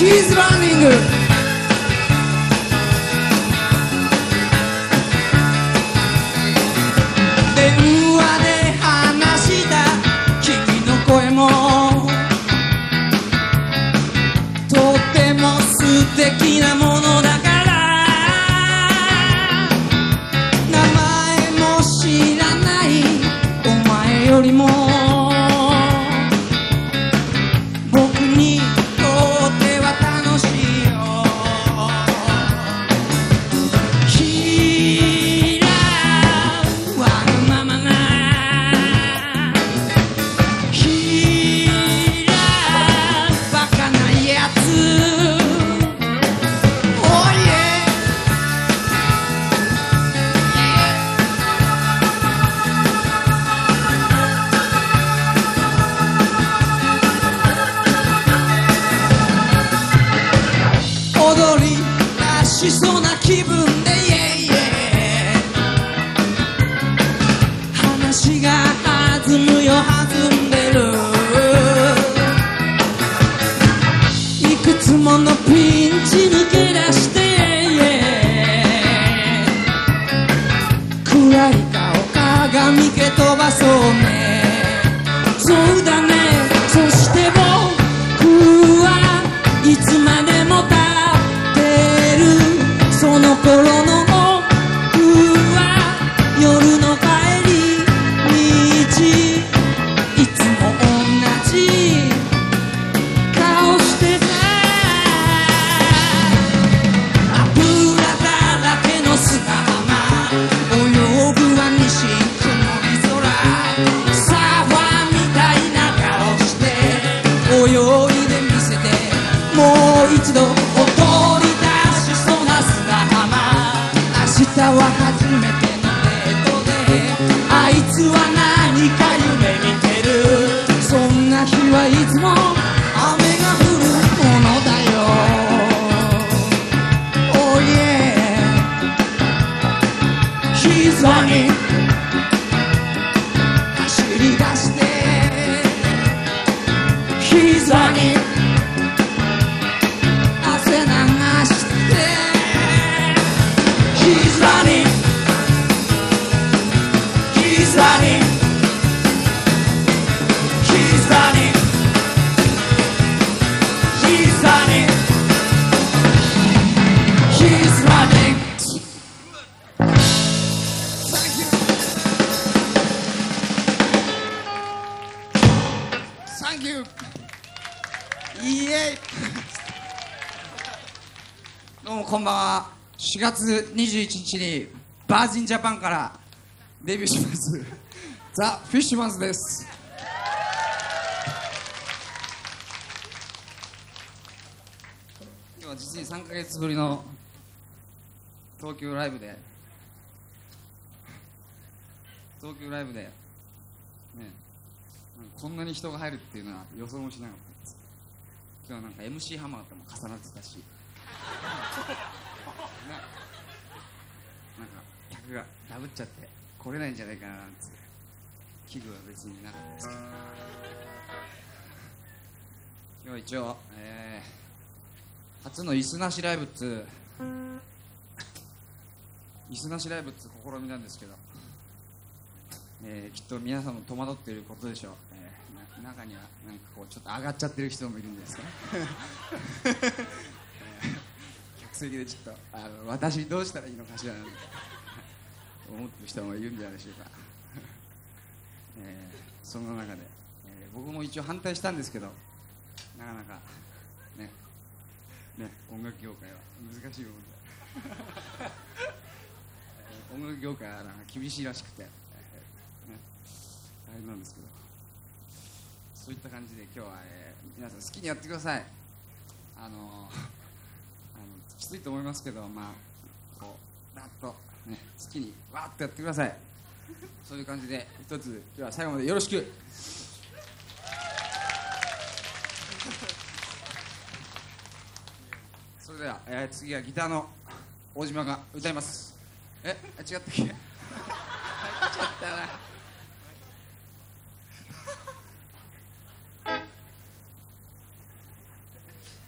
She's running 明日は初めてのデートであいつは何か夢見てる。そんな日はいつも雨が降るものだよ。Oh yeah He's running 走り出して。He's running 汗流して。He's Thank you. イエイどうもこんばんは。4月21日にバージンジャパンからデビューします。ザ・フィッシュマンズです。今日は実に3ヶ月ぶりの東京ライブで東京ライブでねこんなに人が入るっていうのは予想もしなかった。です今日はなんか MC ハマーとも重なってたし。ね なんか客がダブっちゃって来れないんじゃないかななんて危惧は別になかった。ですけど今日は一応、えー初の椅子なしライブっつう椅子なしライブっつう試みなんですけど、えーきっと皆さんも戸惑っていることでしょう、えー中にはなんかこうちょっと上がっちゃってる人もいるんですね。え ー客席でちょっとあの私どうしたらいいのかしらなんて思ってる人もいるんじゃないでしょうか、えーそんな中で、えー僕も一応反対したんですけどなかなかねね音楽業界は難しい部分で。音楽業界はなんか厳しいらしくて、大変なんですけど。そういった感じで今日は、えー皆さん好きにやってください。あの あのきついと思いますけどまあこうバッとね好きにわーっとやってください。そういう感じで一つでは最後までよろしく。それでは、えー次はギターの大島が歌います。え違ったっけ？入っちゃったな。